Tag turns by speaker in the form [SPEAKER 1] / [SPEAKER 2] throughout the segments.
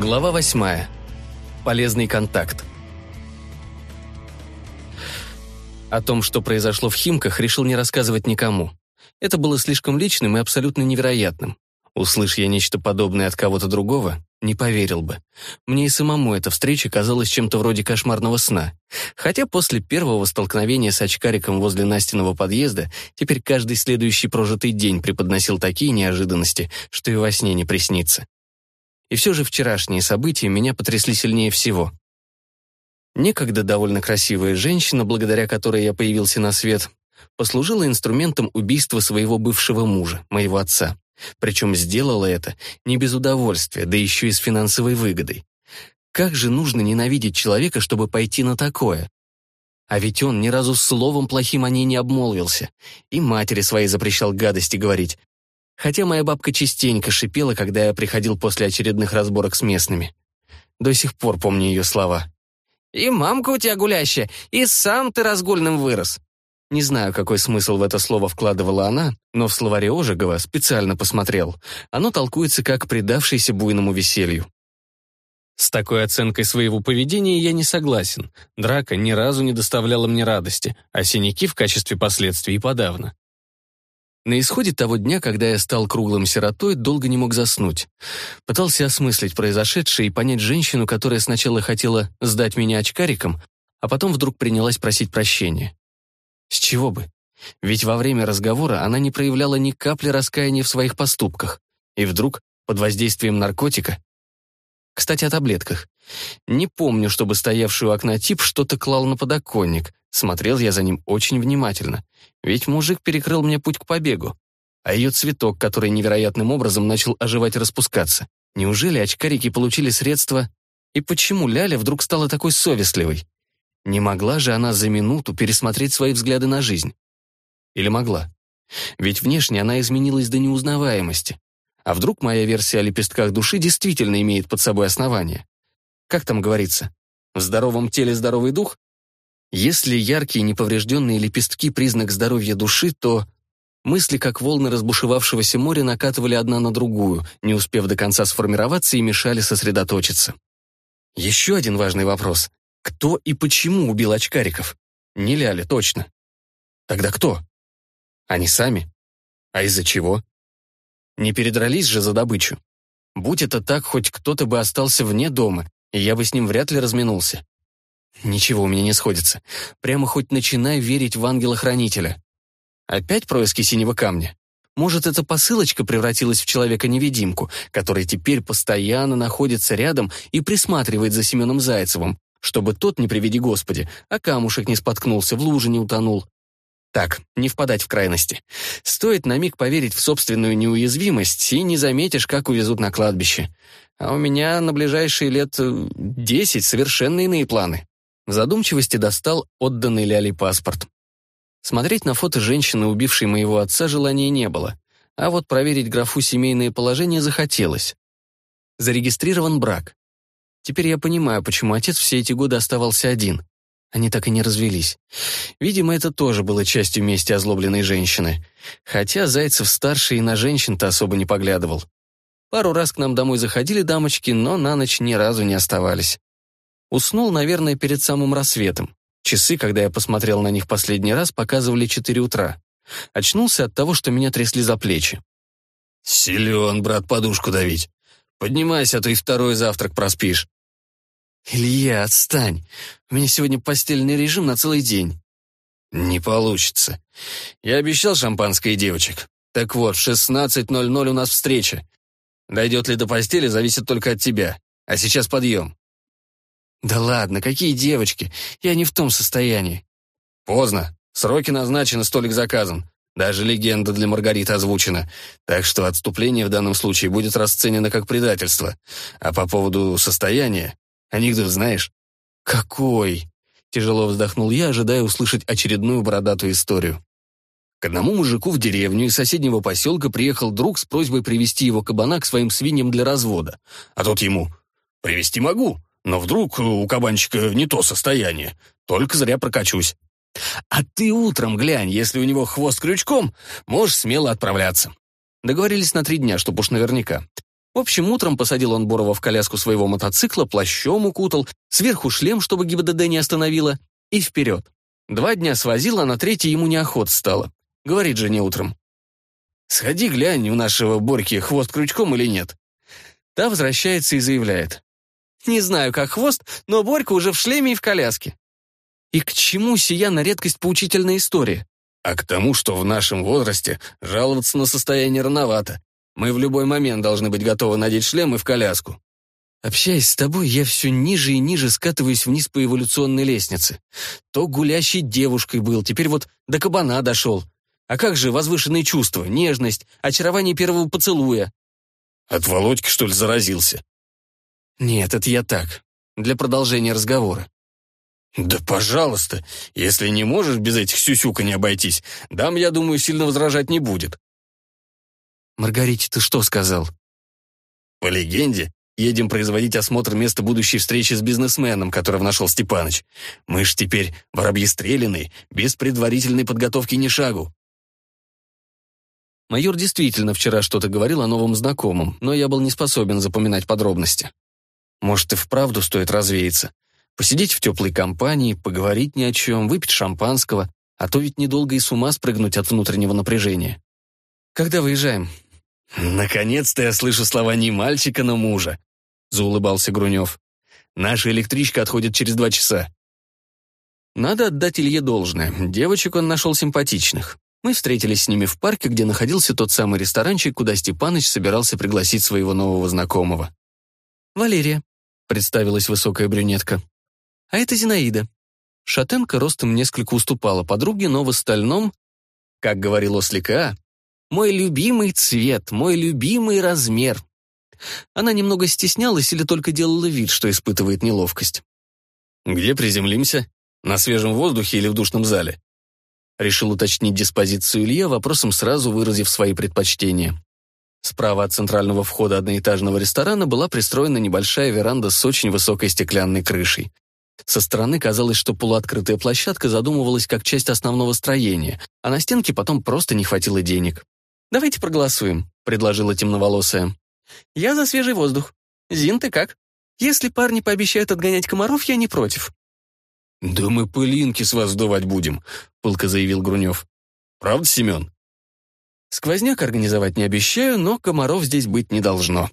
[SPEAKER 1] Глава восьмая. Полезный контакт. О том, что произошло в Химках, решил не рассказывать никому. Это было слишком личным и абсолютно невероятным. Услышь я нечто подобное от кого-то другого, не поверил бы. Мне и самому эта встреча казалась чем-то вроде кошмарного сна. Хотя после первого столкновения с очкариком возле Настиного подъезда теперь каждый следующий прожитый день преподносил такие неожиданности, что и во сне не приснится. И все же вчерашние события меня потрясли сильнее всего. Некогда довольно красивая женщина, благодаря которой я появился на свет, послужила инструментом убийства своего бывшего мужа, моего отца. Причем сделала это не без удовольствия, да еще и с финансовой выгодой. Как же нужно ненавидеть человека, чтобы пойти на такое? А ведь он ни разу словом плохим о ней не обмолвился. И матери своей запрещал гадости говорить. Хотя моя бабка частенько шипела, когда я приходил после очередных разборок с местными. До сих пор помню ее слова. «И мамка у тебя гулящая, и сам ты разгульным вырос». Не знаю, какой смысл в это слово вкладывала она, но в словаре Ожегова специально посмотрел. Оно толкуется как предавшийся буйному веселью. С такой оценкой своего поведения я не согласен. Драка ни разу не доставляла мне радости, а синяки в качестве последствий подавно. На исходе того дня, когда я стал круглым сиротой, долго не мог заснуть. Пытался осмыслить произошедшее и понять женщину, которая сначала хотела сдать меня очкариком, а потом вдруг принялась просить прощения. С чего бы? Ведь во время разговора она не проявляла ни капли раскаяния в своих поступках. И вдруг, под воздействием наркотика... Кстати, о таблетках. Не помню, чтобы стоявший у окна тип что-то клал на подоконник. Смотрел я за ним очень внимательно. Ведь мужик перекрыл мне путь к побегу. А ее цветок, который невероятным образом начал оживать и распускаться. Неужели очкарики получили средства? И почему Ляля вдруг стала такой совестливой? Не могла же она за минуту пересмотреть свои взгляды на жизнь? Или могла? Ведь внешне она изменилась до неузнаваемости. А вдруг моя версия о лепестках души действительно имеет под собой основание? Как там говорится? В здоровом теле здоровый дух? Если яркие неповрежденные лепестки — признак здоровья души, то мысли, как волны разбушевавшегося моря, накатывали одна на другую, не успев до конца сформироваться и мешали сосредоточиться. Еще один важный вопрос. Кто и почему убил очкариков? Не Ляля, точно. Тогда кто? Они сами? А из-за чего? Не передрались же за добычу. Будь это так, хоть кто-то бы остался вне дома, и я бы с ним вряд ли разминулся. Ничего у меня не сходится. Прямо хоть начинай верить в ангела-хранителя. Опять происки синего камня? Может, эта посылочка превратилась в человека-невидимку, который теперь постоянно находится рядом и присматривает за Семеном Зайцевым, чтобы тот, не приведи Господи, а камушек не споткнулся, в луже не утонул. Так, не впадать в крайности. Стоит на миг поверить в собственную неуязвимость, и не заметишь, как увезут на кладбище. А у меня на ближайшие лет э, десять совершенно иные планы. В задумчивости достал отданный Ляли паспорт. Смотреть на фото женщины, убившей моего отца, желания не было. А вот проверить графу «семейное положение» захотелось. Зарегистрирован брак. Теперь я понимаю, почему отец все эти годы оставался один. Они так и не развелись. Видимо, это тоже было частью мести озлобленной женщины. Хотя Зайцев-старший и на женщин-то особо не поглядывал. Пару раз к нам домой заходили дамочки, но на ночь ни разу не оставались. Уснул, наверное, перед самым рассветом. Часы, когда я посмотрел на них последний раз, показывали 4 утра. Очнулся от того, что меня трясли за плечи.
[SPEAKER 2] «Силен, брат, подушку давить. Поднимайся, а то и второй завтрак проспишь».
[SPEAKER 1] «Илья, отстань. У меня сегодня постельный режим на целый день».
[SPEAKER 2] «Не получится. Я обещал шампанское девочек. Так вот, в 16.00 у нас встреча. Дойдет ли до постели, зависит только от тебя. А сейчас подъем».
[SPEAKER 1] «Да ладно, какие девочки? Я не в том состоянии».
[SPEAKER 2] «Поздно. Сроки назначены, столик заказан. Даже легенда для Маргариты озвучена. Так что отступление в данном случае будет расценено как предательство. А по поводу состояния... Анекдот знаешь?
[SPEAKER 1] Какой? Тяжело вздохнул я, ожидая услышать очередную бородатую историю.
[SPEAKER 2] К одному мужику в деревню из соседнего поселка приехал друг с просьбой привести его кабана к своим свиньям для развода. А тот ему «Привести могу, но вдруг у кабанчика не то состояние. Только зря прокачусь». А ты утром глянь, если у него хвост крючком, можешь смело отправляться. Договорились на три дня, чтоб уж наверняка.
[SPEAKER 1] В общем, утром посадил он Борова в коляску своего мотоцикла, плащом укутал, сверху шлем, чтобы ГИБДД не остановила, и вперед. Два дня свозил, а на третий ему неохота стало. Говорит жене утром. «Сходи, глянь, у нашего Борьки хвост крючком или нет». Та возвращается и заявляет. «Не знаю, как хвост, но Борька уже в шлеме и в коляске». И к чему сия на редкость поучительная история?
[SPEAKER 2] А к тому, что в нашем возрасте жаловаться на состояние рановато. Мы в любой момент должны быть готовы надеть шлем и в коляску.
[SPEAKER 1] Общаясь с тобой, я все ниже и ниже скатываюсь вниз по эволюционной лестнице. То гулящей девушкой был, теперь вот до кабана дошел. А как же возвышенные чувства, нежность, очарование первого поцелуя?
[SPEAKER 2] От Володьки, что ли, заразился?
[SPEAKER 1] Нет, это я так, для продолжения разговора.
[SPEAKER 2] «Да пожалуйста, если не можешь без этих сюсюка не обойтись, дам, я думаю, сильно возражать не будет».
[SPEAKER 1] «Маргарите, ты что сказал?»
[SPEAKER 2] «По легенде, едем производить осмотр места будущей встречи с бизнесменом, которого нашел Степаныч. Мы ж теперь воробьи стреляные, без предварительной подготовки ни шагу».
[SPEAKER 1] Майор действительно вчера что-то говорил о новом знакомом, но я был не способен запоминать подробности. Может, и вправду стоит развеяться. Посидеть в теплой компании, поговорить ни о чем, выпить шампанского, а то ведь недолго и с ума спрыгнуть от внутреннего напряжения. Когда выезжаем?
[SPEAKER 2] «Наконец-то я слышу слова не мальчика, но мужа», — заулыбался Грунев. «Наша электричка отходит через два часа».
[SPEAKER 1] Надо отдать Илье должное. Девочек он нашел симпатичных. Мы встретились с ними в парке, где находился тот самый ресторанчик, куда Степаныч собирался пригласить своего нового знакомого. «Валерия», — представилась высокая брюнетка. А это Зинаида. Шатенка ростом несколько уступала подруге, но в остальном, как говорил Ослика, «Мой любимый цвет, мой любимый размер». Она немного стеснялась или только делала вид, что испытывает неловкость.
[SPEAKER 2] «Где приземлимся? На свежем воздухе или в душном зале?»
[SPEAKER 1] Решил уточнить диспозицию Илья, вопросом сразу выразив свои предпочтения. Справа от центрального входа одноэтажного ресторана была пристроена небольшая веранда с очень высокой стеклянной крышей. Со стороны казалось, что полуоткрытая площадка задумывалась как часть основного строения, а на стенке потом просто не хватило денег. «Давайте проголосуем», — предложила темноволосая. «Я за свежий воздух. Зин, ты как? Если парни пообещают отгонять комаров, я не против».
[SPEAKER 2] «Да мы пылинки с вас сдувать будем», — пылко заявил Грунев. «Правда, Семен?»
[SPEAKER 1] «Сквозняк организовать не обещаю, но комаров здесь быть не должно»,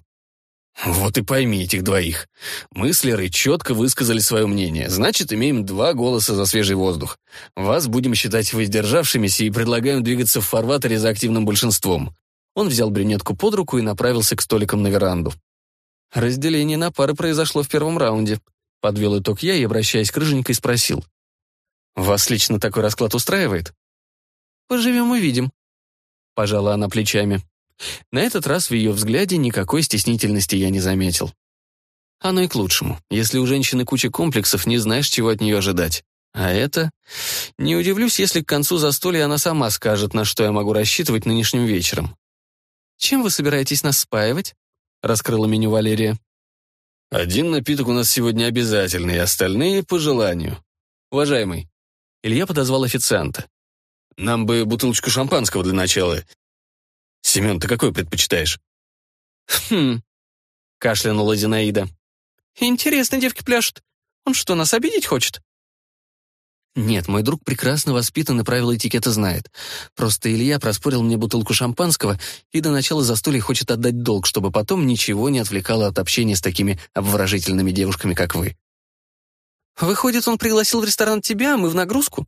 [SPEAKER 2] вот и пойми этих двоих. Мы с Лерой четко высказали свое мнение, значит, имеем два голоса за свежий воздух. Вас будем считать воздержавшимися и предлагаем двигаться в фарватере за активным большинством. Он взял брюнетку под руку и направился к столикам на веранду. Разделение на пары произошло в первом раунде. Подвел итог я и, обращаясь к Рыженькой, спросил. «Вас лично такой расклад устраивает?» «Поживем увидим», — пожала она плечами. На этот раз в ее взгляде никакой стеснительности я не заметил. Оно и к лучшему. Если у женщины куча комплексов, не знаешь, чего от нее ожидать. А это... Не удивлюсь, если к концу застолья она сама скажет, на что я могу рассчитывать нынешним вечером. «Чем вы собираетесь нас спаивать?» — раскрыла меню Валерия. «Один напиток у нас сегодня обязательный, остальные — по желанию.
[SPEAKER 1] Уважаемый». Илья подозвал официанта.
[SPEAKER 2] «Нам бы бутылочку шампанского для начала Семен, ты какой предпочитаешь?»
[SPEAKER 1] «Хм...» — кашлянула Зинаида. «Интересно, девки пляшут. Он что, нас обидеть хочет?» Нет, мой друг прекрасно воспитан и правила этикета знает. Просто Илья проспорил мне бутылку шампанского и до начала застолья хочет отдать долг, чтобы потом ничего не отвлекало от общения с такими обворожительными девушками, как вы. Выходит, он пригласил в ресторан тебя, а мы в нагрузку?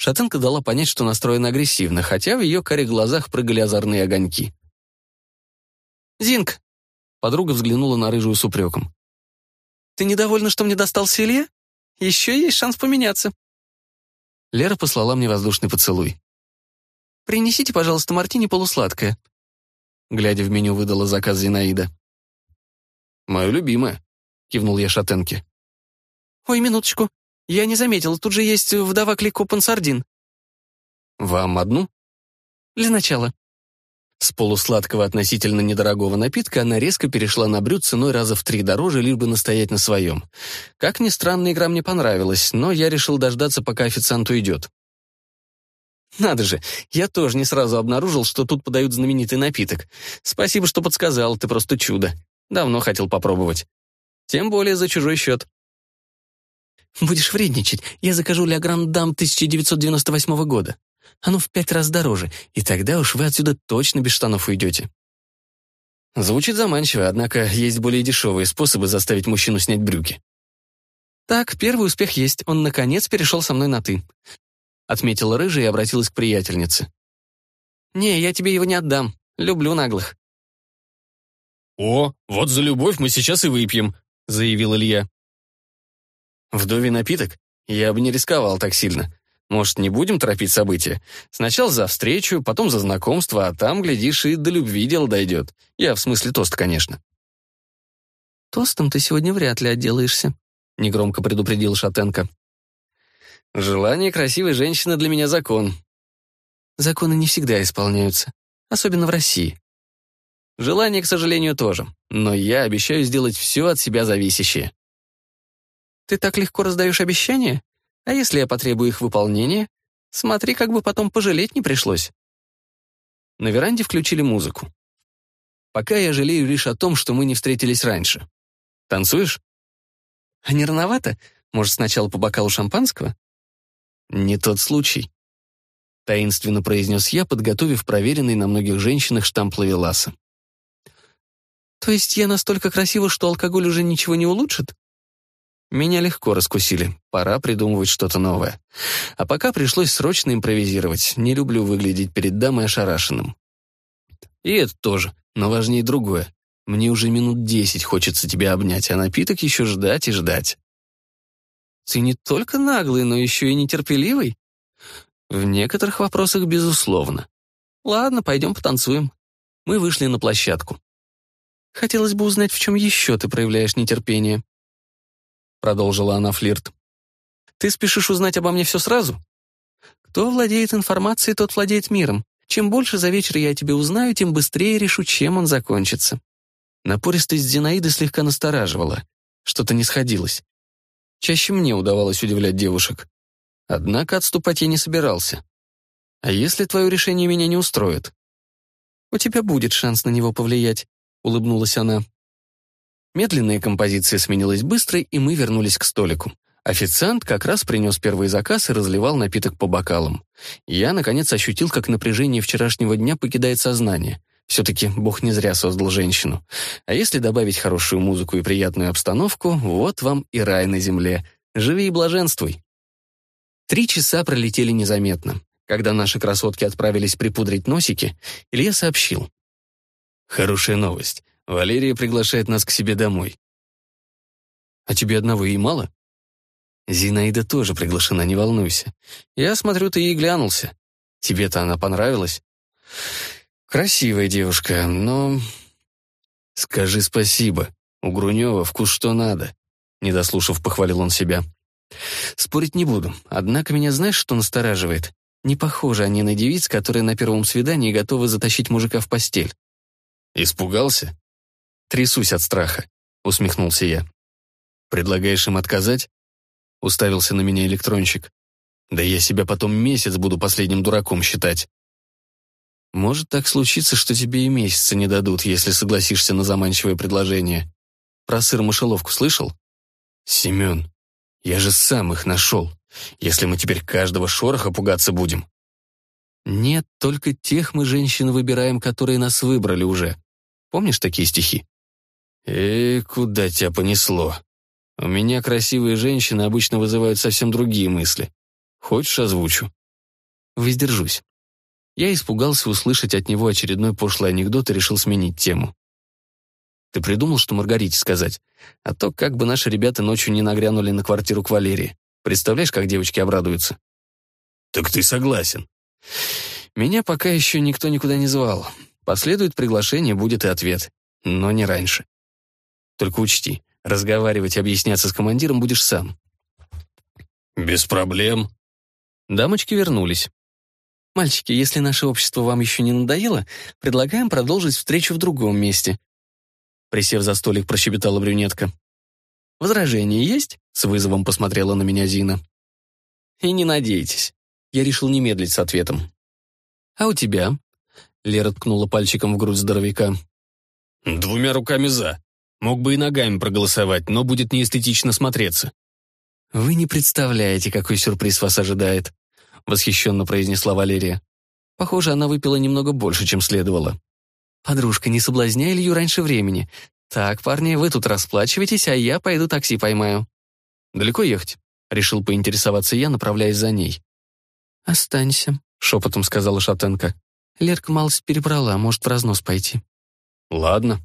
[SPEAKER 1] Шатенка дала понять, что настроена агрессивно, хотя в ее карих глазах прыгали озорные огоньки. «Зинк!» — подруга взглянула на рыжую с упреком. «Ты недовольна, что мне достался Илья? Еще есть шанс поменяться». Лера послала мне воздушный поцелуй. «Принесите, пожалуйста, мартини полусладкое», — глядя в меню, выдала заказ Зинаида.
[SPEAKER 2] «Мое любимое», — кивнул я шатенке.
[SPEAKER 1] «Ой, минуточку. Я не заметил, тут же есть вдова Клико Пансардин.
[SPEAKER 2] Вам одну?
[SPEAKER 1] Для начала. С полусладкого относительно недорогого напитка она резко перешла на брют ценой раза в три дороже, лишь бы настоять на своем. Как ни странно, игра мне понравилась, но я решил дождаться, пока официант уйдет. Надо же, я тоже не сразу обнаружил, что тут подают знаменитый напиток. Спасибо, что подсказал, ты просто чудо. Давно хотел попробовать. Тем более за чужой счет. Будешь вредничать, я закажу Ля Гранд Дам 1998 года. Оно в пять раз дороже, и тогда уж вы отсюда точно без штанов уйдете. Звучит заманчиво, однако есть более дешевые способы заставить мужчину снять брюки. Так, первый успех есть, он наконец перешел со мной на «ты». Отметила рыжая и обратилась к приятельнице. «Не, я тебе его не отдам. Люблю наглых».
[SPEAKER 2] «О, вот за любовь мы сейчас и выпьем», — заявил Илья.
[SPEAKER 1] «Вдовий напиток? Я бы не рисковал так сильно. Может, не будем торопить события? Сначала за встречу, потом за знакомство, а там, глядишь, и до любви дело дойдет. Я в смысле тост, конечно». «Тостом ты сегодня вряд ли отделаешься», — негромко предупредил Шатенко. «Желание красивой женщины для меня закон». «Законы не всегда исполняются, особенно в России». «Желание, к сожалению, тоже, но я обещаю сделать все от себя зависящее». «Ты так легко раздаешь обещания? А если я потребую их выполнения? Смотри, как бы потом пожалеть не пришлось». На веранде включили музыку. Пока я жалею лишь о том, что мы не встретились раньше. Танцуешь? А не рановато? Может, сначала по бокалу шампанского? Не тот случай. Таинственно произнес я, подготовив проверенный на многих женщинах штамп лавеласа. То есть я настолько красива, что алкоголь уже ничего не улучшит? Меня легко раскусили. Пора придумывать что-то новое. А пока пришлось срочно импровизировать. Не люблю выглядеть перед дамой ошарашенным. И это тоже, но важнее другое. Мне уже минут десять хочется тебя обнять, а напиток еще ждать и ждать. Ты не только наглый, но еще и нетерпеливый? В некоторых вопросах, безусловно. Ладно, пойдем потанцуем. Мы вышли на площадку. Хотелось бы узнать, в чем еще ты проявляешь нетерпение. — продолжила она флирт. «Ты спешишь узнать обо мне все сразу? Кто владеет информацией, тот владеет миром. Чем больше за вечер я тебе узнаю, тем быстрее решу, чем он закончится». Напористость Зинаиды слегка настораживала. Что-то не сходилось. Чаще мне удавалось удивлять девушек. Однако отступать я не собирался. А если твое решение меня не устроит? «У тебя будет шанс на него повлиять», — улыбнулась она. Медленная композиция сменилась быстрой, и мы вернулись к столику. Официант как раз принес первый заказ и разливал напиток по бокалам. Я, наконец, ощутил, как напряжение вчерашнего дня покидает сознание. Все-таки Бог не зря создал женщину. А если добавить хорошую музыку и приятную обстановку, вот вам и рай на земле. Живи и блаженствуй. Три часа пролетели незаметно. Когда наши красотки отправились припудрить носики, Илья сообщил. «Хорошая новость. Валерия приглашает нас к себе домой. А тебе одного и мало? Зинаида тоже приглашена, не волнуйся. Я смотрю, ты ей глянулся. Тебе-то она понравилась? Красивая девушка, но... Скажи спасибо. У Грунева вкус что надо. Не дослушав, похвалил он себя. Спорить не буду, однако меня знаешь, что настораживает? Не похожи они на девиц, которые на первом свидании готовы затащить мужика в постель. Испугался? Трясусь от страха», — усмехнулся я. «Предлагаешь им отказать?» — уставился на меня электронщик. «Да я себя потом месяц буду последним дураком считать». «Может так случиться, что тебе и месяца не дадут, если согласишься на заманчивое предложение. Про сыр-мышеловку слышал?» «Семен, я же сам их нашел. Если мы теперь каждого шороха пугаться будем». «Нет, только тех мы женщин выбираем, которые нас выбрали уже. Помнишь такие стихи?» «Эй, куда тебя понесло? У меня красивые женщины обычно вызывают совсем другие мысли. Хочешь, озвучу?» Воздержусь. Я испугался услышать от него очередной пошлый анекдот и решил сменить тему. «Ты придумал, что Маргарите сказать? А то как бы наши ребята ночью не нагрянули на квартиру к Валерии. Представляешь, как девочки обрадуются?» «Так ты согласен?» «Меня пока еще никто никуда не звал. Последует приглашение, будет и ответ. Но не раньше. Только учти, разговаривать и объясняться с командиром будешь сам».
[SPEAKER 2] «Без проблем».
[SPEAKER 1] Дамочки вернулись. «Мальчики, если наше общество вам еще не надоело, предлагаем продолжить встречу в другом месте». Присев за столик, прощебетала брюнетка. «Возражения есть?» — с вызовом посмотрела на меня Зина. «И не надейтесь». Я решил не медлить с ответом. «А у тебя?» Лера ткнула пальчиком в грудь здоровяка.
[SPEAKER 2] «Двумя руками за. Мог бы и ногами проголосовать, но будет неэстетично смотреться».
[SPEAKER 1] «Вы не представляете, какой сюрприз вас ожидает», — восхищенно произнесла Валерия. Похоже, она выпила немного больше, чем следовало. «Подружка, не соблазняй Илью раньше времени. Так, парни, вы тут расплачиваетесь, а я пойду такси поймаю». «Далеко ехать?» — решил поинтересоваться я, направляясь за ней. «Останься», — шепотом сказала Шатенко. «Лерка малость перебрала, может в разнос пойти».
[SPEAKER 2] «Ладно».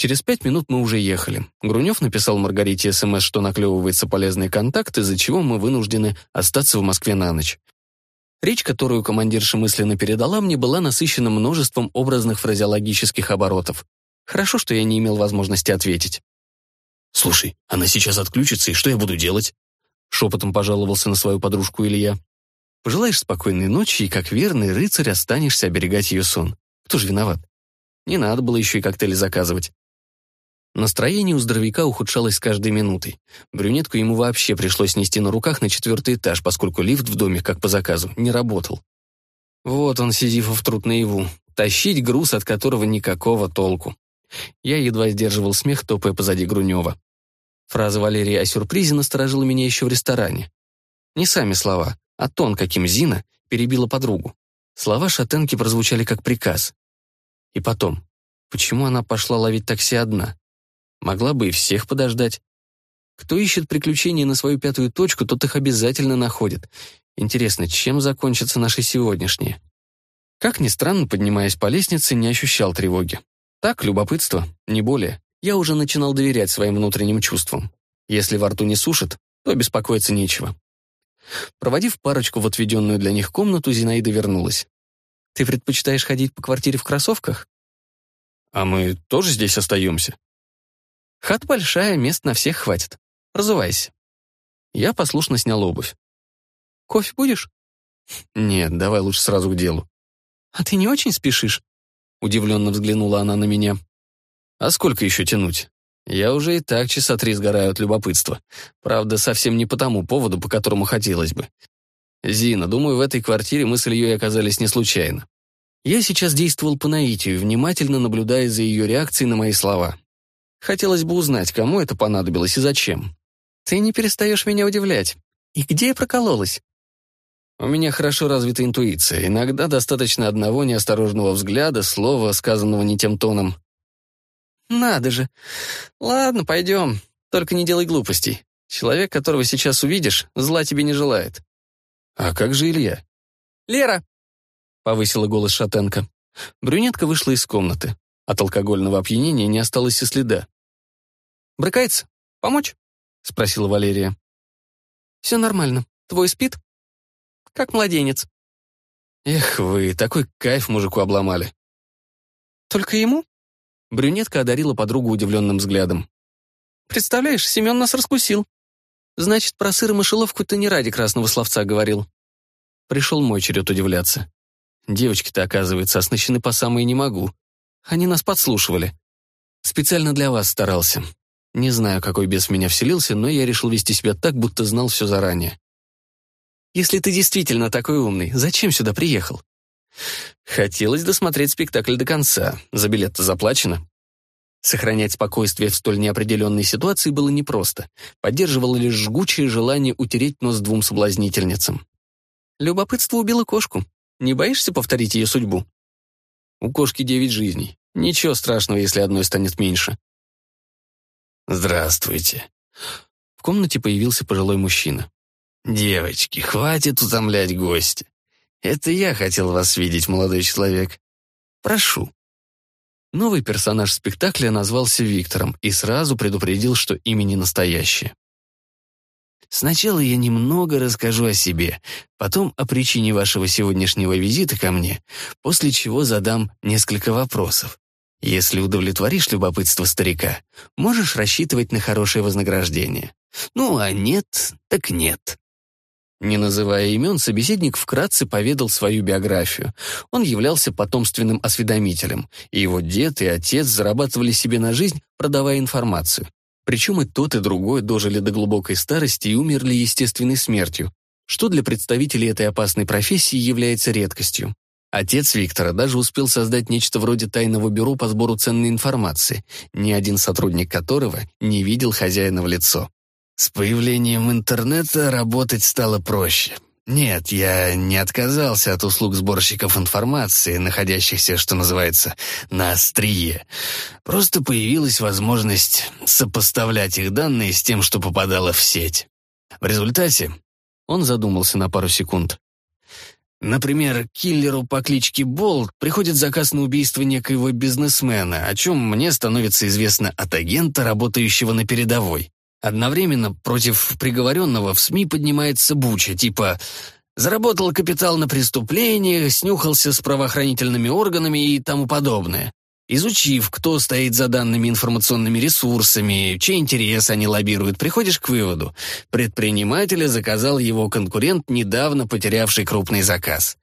[SPEAKER 1] Через пять минут мы уже ехали. Грунев написал Маргарите СМС, что наклевывается полезный контакт, из-за чего мы вынуждены остаться в Москве на ночь. Речь, которую командирша мысленно передала мне, была насыщена множеством образных фразеологических оборотов. Хорошо, что я не имел возможности ответить.
[SPEAKER 2] «Слушай, она сейчас отключится, и что я буду делать?»
[SPEAKER 1] Шепотом пожаловался на свою подружку Илья. «Пожелаешь спокойной ночи, и как верный рыцарь останешься оберегать ее сон. Кто же виноват? Не надо было еще и коктейли заказывать. Настроение у здоровяка ухудшалось с каждой минутой. Брюнетку ему вообще пришлось нести на руках на четвертый этаж, поскольку лифт в доме, как по заказу, не работал. Вот он, Сизифов труд наяву. Тащить груз, от которого никакого толку. Я едва сдерживал смех, топая позади Грунева. Фраза Валерии о сюрпризе насторожила меня еще в ресторане. Не сами слова, а тон, каким Зина перебила подругу. Слова шатенки прозвучали как приказ. И потом, почему она пошла ловить такси одна? Могла бы и всех подождать. Кто ищет приключения на свою пятую точку, тот их обязательно находит. Интересно, чем закончатся наши сегодняшние? Как ни странно, поднимаясь по лестнице, не ощущал тревоги. Так, любопытство, не более. Я уже начинал доверять своим внутренним чувствам. Если во рту не сушит, то беспокоиться нечего. Проводив парочку в отведенную для них комнату, Зинаида вернулась. «Ты предпочитаешь ходить по квартире в кроссовках?»
[SPEAKER 2] «А мы тоже здесь остаемся?»
[SPEAKER 1] Хат большая, мест на всех хватит. Разувайся. Я послушно снял обувь. Кофе будешь?
[SPEAKER 2] Нет, давай лучше сразу к делу.
[SPEAKER 1] А ты не очень спешишь? Удивленно взглянула она на меня.
[SPEAKER 2] А сколько еще тянуть? Я уже и так часа три сгораю от любопытства. Правда, совсем не по тому поводу, по которому хотелось бы. Зина, думаю, в этой квартире мы с Ильей оказались не случайно.
[SPEAKER 1] Я сейчас действовал по наитию, внимательно наблюдая за ее реакцией на мои слова. Хотелось бы узнать, кому это понадобилось и зачем. Ты не перестаешь меня удивлять. И где я прокололась?
[SPEAKER 2] У меня хорошо развита интуиция. Иногда достаточно одного неосторожного взгляда, слова, сказанного не тем тоном.
[SPEAKER 1] Надо же. Ладно, пойдем. Только не делай глупостей. Человек, которого сейчас увидишь, зла тебе не желает.
[SPEAKER 2] А как же Илья?
[SPEAKER 1] Лера! Повысила голос Шатенко. Брюнетка вышла из комнаты. От алкогольного опьянения не осталось и следа. «Брыкается? Помочь?» — спросила Валерия. «Все нормально. Твой спит?» «Как младенец».
[SPEAKER 2] «Эх вы, такой кайф мужику обломали».
[SPEAKER 1] «Только ему?» Брюнетка одарила подругу удивленным взглядом. «Представляешь, Семен нас раскусил. Значит, про сыр и мышеловку ты не ради красного словца говорил». Пришел мой черед удивляться. Девочки-то, оказывается, оснащены по самой не могу. Они нас подслушивали. Специально для вас старался. Не знаю, какой бес в меня вселился, но я решил вести себя так, будто знал все заранее. Если ты действительно такой умный, зачем сюда приехал? Хотелось досмотреть спектакль до конца. За билет-то заплачено. Сохранять спокойствие в столь неопределенной ситуации было непросто. Поддерживало лишь жгучее желание утереть нос двум соблазнительницам. Любопытство убило кошку. Не боишься повторить ее судьбу? У кошки девять жизней. Ничего страшного, если одной станет меньше.
[SPEAKER 2] «Здравствуйте».
[SPEAKER 1] В комнате появился пожилой мужчина.
[SPEAKER 2] «Девочки, хватит утомлять гостя. Это я хотел вас видеть, молодой человек. Прошу».
[SPEAKER 1] Новый персонаж спектакля назвался Виктором и сразу предупредил, что имя не настоящее.
[SPEAKER 2] Сначала я немного расскажу о себе, потом о причине вашего сегодняшнего визита ко мне, после чего задам несколько вопросов. Если удовлетворишь любопытство старика, можешь рассчитывать на хорошее вознаграждение. Ну, а нет, так нет.
[SPEAKER 1] Не называя имен, собеседник вкратце поведал свою биографию. Он являлся потомственным осведомителем, и его дед и отец зарабатывали себе на жизнь, продавая информацию. Причем и тот, и другой дожили до глубокой старости и умерли естественной смертью, что для представителей этой опасной профессии является редкостью. Отец Виктора даже успел создать нечто вроде тайного бюро по сбору ценной информации, ни один сотрудник которого не видел хозяина в лицо. С появлением интернета работать стало проще. Нет, я не отказался от услуг сборщиков информации, находящихся, что называется, на острие. Просто появилась возможность сопоставлять их данные с тем, что попадало в сеть. В результате он задумался на пару секунд. Например, киллеру по кличке Болт приходит заказ на убийство некоего бизнесмена, о чем мне становится известно от агента, работающего на передовой. Одновременно против приговоренного в СМИ поднимается буча, типа «заработал капитал на преступлениях, снюхался с правоохранительными органами» и тому подобное. Изучив, кто стоит за данными информационными ресурсами, чей интерес они лоббируют, приходишь к выводу. Предпринимателя заказал его конкурент, недавно потерявший крупный заказ.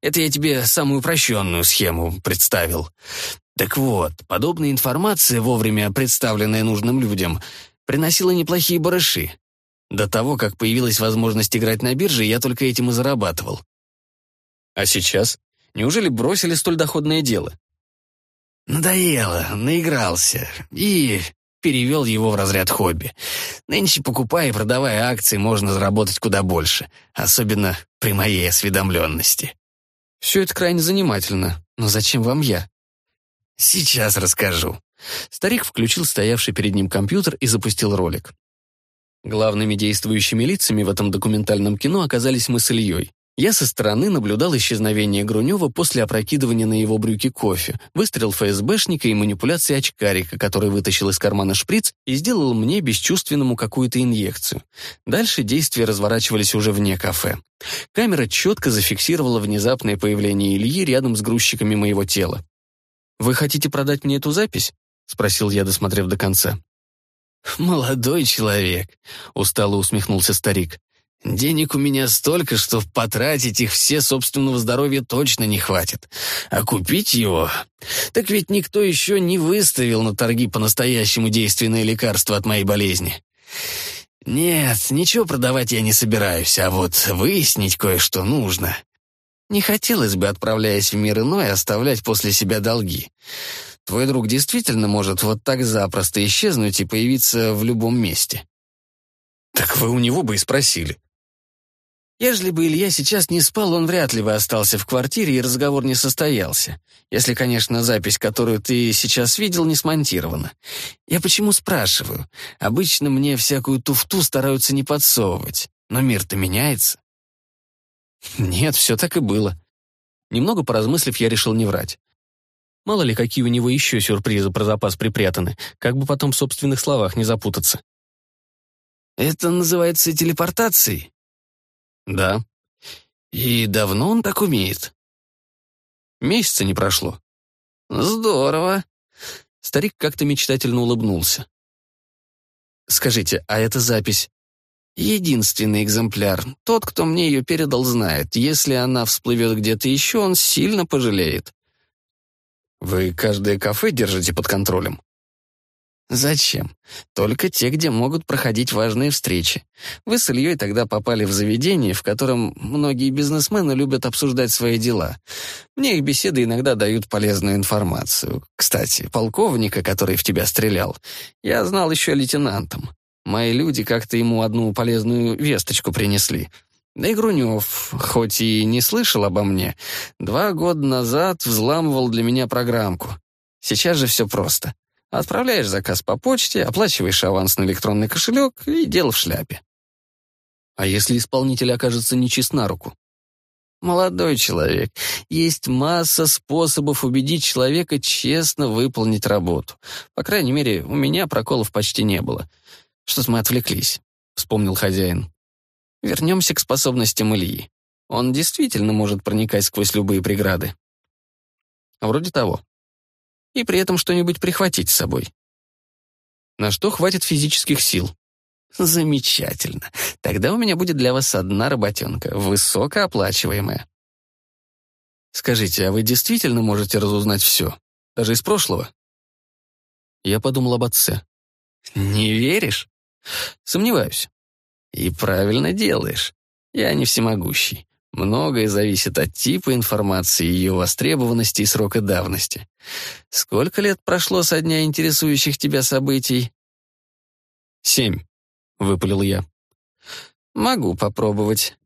[SPEAKER 1] Это я тебе самую упрощенную схему представил. Так вот, подобная информация, вовремя представленная нужным людям, приносила неплохие барыши. До того, как появилась возможность играть на бирже, я только этим и зарабатывал. А сейчас? Неужели бросили столь доходное дело? Надоело, наигрался и перевел его в разряд хобби. Нынче, покупая и продавая акции, можно заработать куда больше, особенно при моей осведомленности. Все это крайне занимательно, но зачем вам я? Сейчас расскажу. Старик включил стоявший перед ним компьютер и запустил ролик. Главными действующими лицами в этом документальном кино оказались мы с Ильей. Я со стороны наблюдал исчезновение Грунева после опрокидывания на его брюки кофе, выстрел ФСБшника и манипуляции очкарика, который вытащил из кармана шприц и сделал мне бесчувственному какую-то инъекцию. Дальше действия разворачивались уже вне кафе. Камера четко зафиксировала внезапное появление Ильи рядом с грузчиками моего тела. «Вы хотите продать мне эту запись?» — спросил я, досмотрев до конца. «Молодой человек», — устало усмехнулся старик. Денег у меня столько, что потратить их все собственного здоровья точно не хватит. А купить его... Так ведь никто еще не выставил на торги по-настоящему действенное лекарство от моей болезни. Нет, ничего продавать я не собираюсь, а вот выяснить кое-что нужно. Не хотелось бы, отправляясь в мир иной, оставлять после себя долги. Твой друг действительно может вот так запросто исчезнуть и появиться в любом месте. Так вы у него бы и спросили. Ежели бы Илья сейчас не спал, он вряд ли бы остался в квартире, и разговор не состоялся. Если, конечно, запись, которую ты сейчас видел, не смонтирована. Я почему спрашиваю? Обычно мне всякую туфту стараются не подсовывать. Но мир-то меняется. Нет, все так и было. Немного поразмыслив, я решил не врать. Мало ли, какие у него еще сюрпризы про запас припрятаны, как бы потом в собственных словах не запутаться. «Это называется телепортацией?» «Да». «И давно он так умеет?» «Месяца не прошло». «Здорово». Старик как-то мечтательно улыбнулся. «Скажите, а эта запись?» «Единственный экземпляр. Тот, кто мне ее передал, знает. Если она всплывет где-то еще, он сильно пожалеет». «Вы каждое кафе держите под контролем?» Зачем? Только те, где могут проходить важные встречи. Вы с Ильей тогда попали в заведение, в котором многие бизнесмены любят обсуждать свои дела. Мне их беседы иногда дают полезную информацию. Кстати, полковника, который в тебя стрелял, я знал еще лейтенантом. Мои люди как-то ему одну полезную весточку принесли. Да и Грунев, хоть и не слышал обо мне, два года назад взламывал для меня программку. Сейчас же все просто. Отправляешь заказ по почте, оплачиваешь аванс на электронный кошелек и дело в шляпе. А если исполнитель окажется нечист на руку? Молодой человек, есть масса способов убедить человека честно выполнить работу. По крайней мере, у меня проколов почти не было. Что-то мы отвлеклись, вспомнил хозяин. Вернемся к способностям Ильи. Он действительно может проникать сквозь любые преграды. Вроде того и при этом что-нибудь прихватить с собой. На что хватит физических сил? Замечательно. Тогда у меня будет для вас одна работенка, высокооплачиваемая. Скажите, а вы действительно можете разузнать все? Даже из прошлого? Я подумал об отце. Не веришь? Сомневаюсь. И правильно делаешь. Я не всемогущий. Многое зависит от типа информации, ее востребованности и срока давности. Сколько лет прошло со дня интересующих тебя событий?
[SPEAKER 2] Семь, выпалил я.
[SPEAKER 1] Могу попробовать.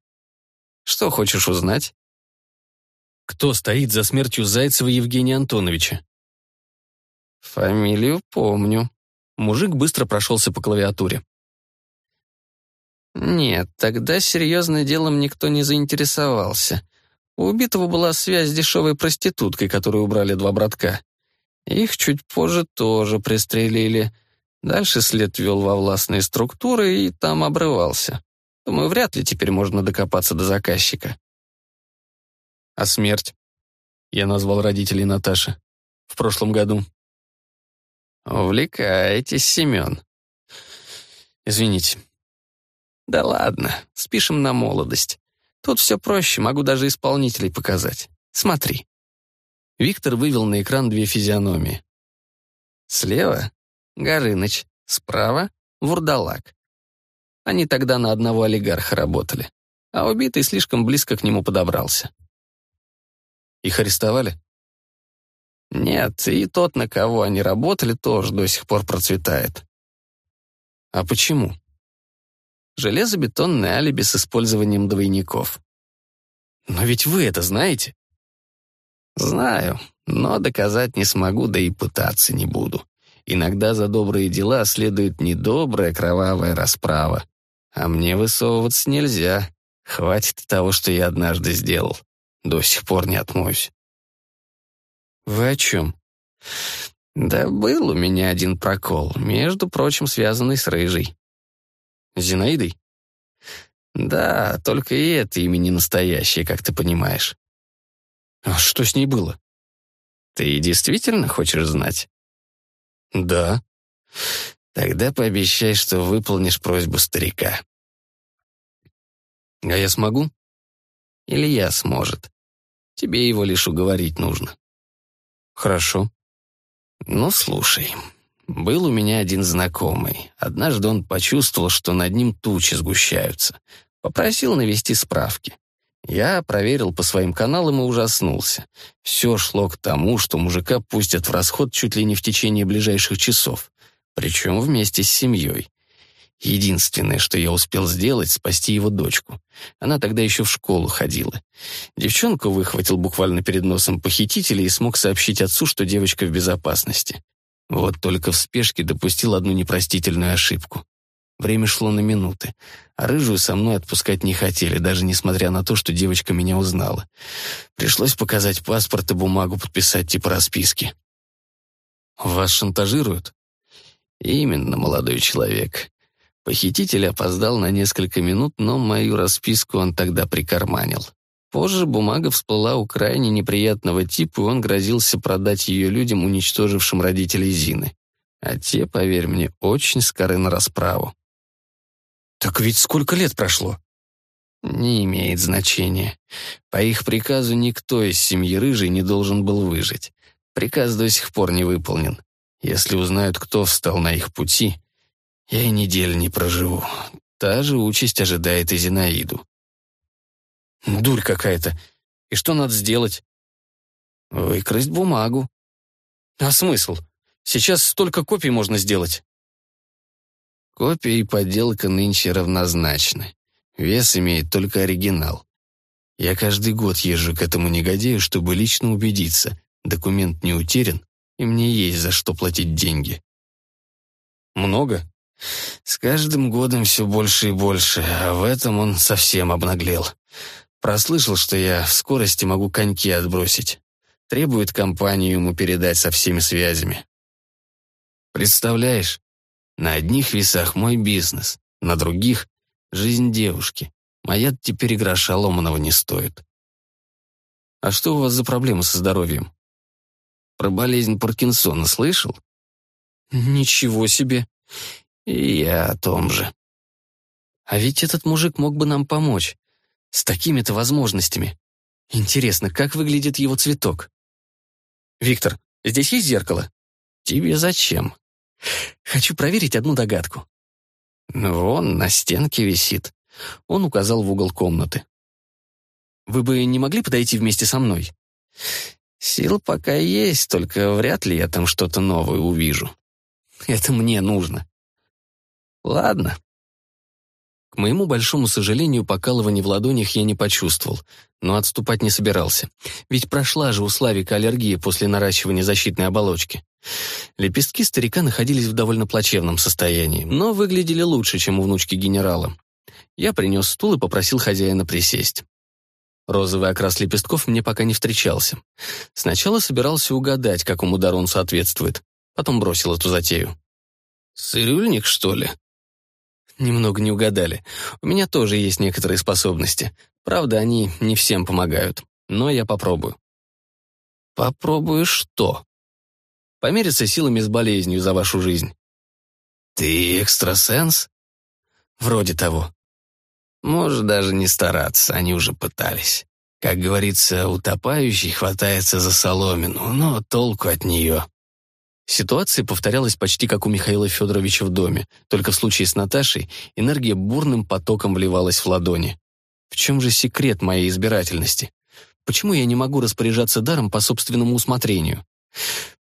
[SPEAKER 1] Что хочешь узнать?
[SPEAKER 2] Кто стоит за смертью Зайцева Евгения Антоновича?
[SPEAKER 1] Фамилию помню.
[SPEAKER 2] Мужик быстро прошелся по клавиатуре.
[SPEAKER 1] Нет, тогда серьезным делом никто не заинтересовался. У убитого была связь с дешевой проституткой, которую убрали два братка. Их чуть позже тоже пристрелили. Дальше след вел во властные структуры и там обрывался. Думаю, вряд ли теперь можно докопаться до заказчика.
[SPEAKER 2] А смерть? Я назвал родителей Наташи. В прошлом году.
[SPEAKER 1] Увлекаетесь, Семен.
[SPEAKER 2] Извините,
[SPEAKER 1] да ладно, спишем на молодость. Тут все проще, могу даже исполнителей показать. Смотри.
[SPEAKER 2] Виктор вывел на экран две физиономии.
[SPEAKER 1] Слева — Горыныч, справа — Вурдалак. Они тогда на одного олигарха работали, а убитый слишком близко к нему подобрался.
[SPEAKER 2] Их арестовали?
[SPEAKER 1] Нет, и тот, на кого они работали, тоже до сих пор процветает.
[SPEAKER 2] А почему?
[SPEAKER 1] Железобетонное алиби с использованием двойников.
[SPEAKER 2] Но ведь вы это знаете?
[SPEAKER 1] Знаю, но доказать не смогу, да и пытаться не буду. Иногда за добрые дела следует не добрая кровавая расправа. А мне высовываться нельзя. Хватит того, что я однажды сделал. До сих пор не отмоюсь.
[SPEAKER 2] Вы о чем?
[SPEAKER 1] Да был у меня один прокол, между прочим, связанный с рыжей.
[SPEAKER 2] Зинаидой?
[SPEAKER 1] Да, только и это имя не настоящее, как ты понимаешь.
[SPEAKER 2] А что с ней было?
[SPEAKER 1] Ты действительно хочешь знать?
[SPEAKER 2] Да.
[SPEAKER 1] Тогда пообещай, что выполнишь просьбу старика.
[SPEAKER 2] А я смогу?
[SPEAKER 1] Илья сможет. Тебе его лишь уговорить нужно.
[SPEAKER 2] Хорошо.
[SPEAKER 1] Ну, слушай. Был у меня один знакомый. Однажды он почувствовал, что над ним тучи сгущаются. Попросил навести справки. Я проверил по своим каналам и ужаснулся. Все шло к тому, что мужика пустят в расход чуть ли не в течение ближайших часов. Причем вместе с семьей. Единственное, что я успел сделать, спасти его дочку. Она тогда еще в школу ходила. Девчонку выхватил буквально перед носом похитителя и смог сообщить отцу, что девочка в безопасности. Вот только в спешке допустил одну непростительную ошибку. Время шло на минуты, а рыжую со мной отпускать не хотели, даже несмотря на то, что девочка меня узнала. Пришлось показать паспорт и бумагу подписать типа расписки.
[SPEAKER 2] «Вас шантажируют?»
[SPEAKER 1] «Именно, молодой человек. Похититель опоздал на несколько минут, но мою расписку он тогда прикарманил. Позже бумага всплыла у крайне неприятного типа, и он грозился продать ее людям, уничтожившим родителей Зины. А те, поверь мне, очень скоры на расправу.
[SPEAKER 2] «Так ведь сколько лет прошло?»
[SPEAKER 1] «Не имеет значения. По их приказу никто из семьи Рыжей не должен был выжить. Приказ до сих пор не выполнен. Если узнают, кто встал на их пути, я и недели не проживу. Та же участь ожидает и Зинаиду.
[SPEAKER 2] Дурь какая-то. И что надо сделать?
[SPEAKER 1] Выкрасть бумагу.
[SPEAKER 2] А смысл? Сейчас столько копий можно сделать.
[SPEAKER 1] Копия и подделка нынче равнозначны. Вес имеет только оригинал. Я каждый год езжу к этому негодяю, чтобы лично убедиться, документ не утерян, и мне есть за что платить деньги.
[SPEAKER 2] Много?
[SPEAKER 1] С каждым годом все больше и больше, а в этом он совсем обнаглел. Прослышал, что я в скорости могу коньки отбросить. Требует компанию ему передать со всеми связями. Представляешь, на одних весах мой бизнес, на других — жизнь девушки. Моя теперь и гроша ломаного не стоит.
[SPEAKER 2] А что у вас за проблемы со здоровьем?
[SPEAKER 1] Про болезнь Паркинсона слышал?
[SPEAKER 2] Ничего себе.
[SPEAKER 1] И я о том же.
[SPEAKER 2] А ведь этот мужик мог бы нам помочь. С такими-то возможностями. Интересно, как выглядит его цветок? Виктор, здесь есть зеркало?
[SPEAKER 1] Тебе зачем?
[SPEAKER 2] Хочу проверить одну догадку.
[SPEAKER 1] Вон на стенке висит. Он указал в угол комнаты. «Вы бы не могли подойти вместе со мной?» «Сил пока есть, только вряд ли я там что-то новое увижу. Это мне нужно». «Ладно». К моему большому сожалению, покалывания в ладонях я не почувствовал, но отступать не собирался. Ведь прошла же у Славика аллергия после наращивания защитной оболочки. Лепестки старика находились в довольно плачевном состоянии, но выглядели лучше, чем у внучки генерала. Я принес стул и попросил хозяина присесть. Розовый окрас лепестков мне пока не встречался. Сначала собирался угадать, какому дару он соответствует. Потом бросил эту затею. «Цирюльник, что ли?» Немного не угадали. У меня тоже есть некоторые способности. Правда, они не всем помогают. Но я попробую. Попробую что? Помериться силами с болезнью за вашу жизнь. Ты экстрасенс? Вроде того. Может даже не стараться, они уже пытались. Как говорится, утопающий хватается за соломину, но толку от нее. Ситуация повторялась почти как у Михаила Федоровича в доме, только в случае с Наташей энергия бурным потоком вливалась в ладони. В чем же секрет моей избирательности? Почему я не могу распоряжаться даром по собственному усмотрению?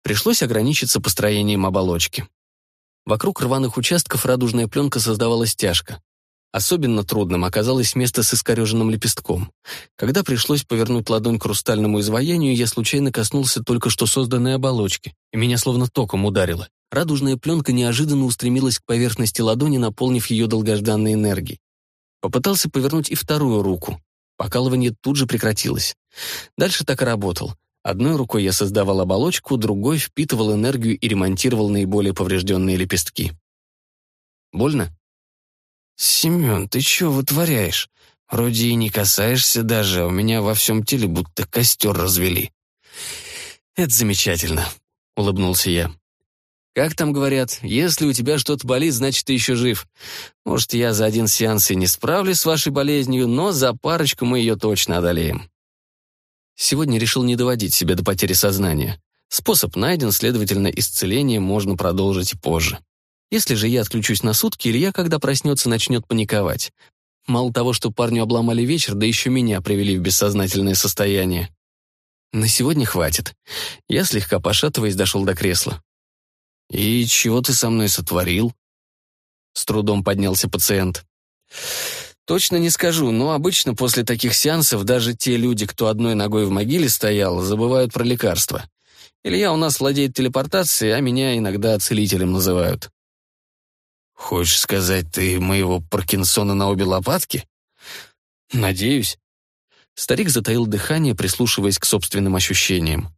[SPEAKER 1] Пришлось ограничиться построением оболочки. Вокруг рваных участков радужная пленка создавалась тяжко. Особенно трудным оказалось место с искореженным лепестком. Когда пришлось повернуть ладонь к хрустальному изваянию, я случайно коснулся только что созданной оболочки, и меня словно током ударило. Радужная пленка неожиданно устремилась к поверхности ладони, наполнив ее долгожданной энергией. Попытался повернуть и вторую руку. Покалывание тут же прекратилось. Дальше так и работал. Одной рукой я создавал оболочку, другой впитывал энергию и ремонтировал наиболее поврежденные лепестки. Больно? «Семен, ты чего вытворяешь? Вроде и не касаешься даже, а у меня во всем теле будто костер развели». «Это замечательно», — улыбнулся я. «Как там говорят, если у тебя что-то болит, значит, ты еще жив. Может, я за один сеанс и не справлюсь с вашей болезнью, но за парочку мы ее точно одолеем». Сегодня решил не доводить себя до потери сознания. Способ найден, следовательно, исцеление можно продолжить позже. Если же я отключусь на сутки, Илья, когда проснется, начнет паниковать. Мало того, что парню обломали вечер, да еще меня привели в бессознательное состояние. На сегодня хватит. Я, слегка пошатываясь, дошел до кресла. «И чего ты со мной сотворил?» С трудом поднялся пациент. «Точно не скажу, но обычно после таких сеансов даже те люди, кто одной ногой в могиле стоял, забывают про лекарства. Илья у нас владеет телепортацией, а меня иногда целителем называют. «Хочешь сказать, ты моего Паркинсона на обе лопатки?» «Надеюсь». Старик затаил дыхание, прислушиваясь к собственным ощущениям.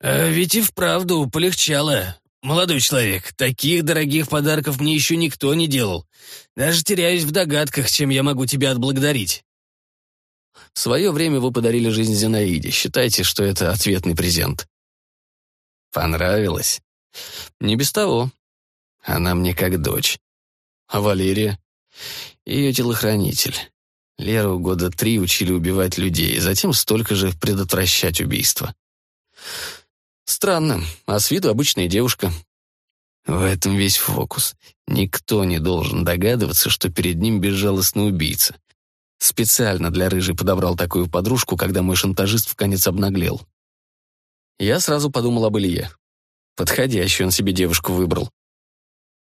[SPEAKER 1] «А ведь и вправду полегчало. Молодой человек, таких дорогих подарков мне еще никто не делал. Даже теряюсь в догадках, чем я могу тебя отблагодарить». В свое время вы подарили жизнь Зинаиде. Считайте, что это ответный презент. Понравилось? Не без того. Она мне как дочь. А Валерия? Ее телохранитель. Леру года три учили убивать людей, затем столько же предотвращать убийства. Странно, а с виду обычная девушка. В этом весь фокус. Никто не должен догадываться, что перед ним безжалостный убийца. Специально для Рыжей подобрал такую подружку, когда мой шантажист в конец обнаглел. Я сразу подумал об Илье. Подходящую он себе девушку выбрал.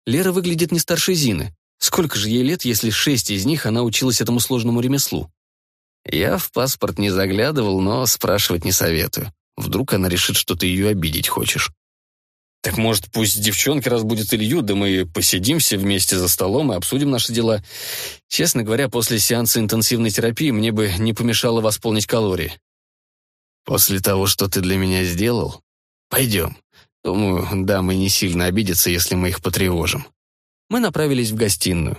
[SPEAKER 1] Лера выглядит не старше Зины. Сколько же ей лет, если шесть из них она училась этому сложному ремеслу? Я в паспорт не заглядывал, но спрашивать не советую. Вдруг она решит, что ты ее обидеть хочешь. Так может, пусть девчонки разбудят Илью, да мы посидим все вместе за столом и обсудим наши дела. Честно говоря, после сеанса интенсивной терапии мне бы не помешало восполнить калории. После того, что ты для меня сделал, пойдем. Думаю, дамы не сильно обидятся, если мы их потревожим. Мы направились в гостиную.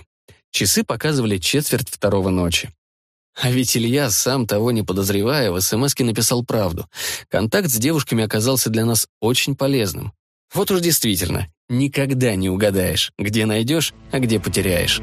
[SPEAKER 1] Часы показывали четверть второго ночи. А ведь Илья, сам того не подозревая, в смс написал правду. Контакт с девушками оказался для нас очень полезным. Вот уж действительно, никогда не угадаешь, где найдешь, а где потеряешь.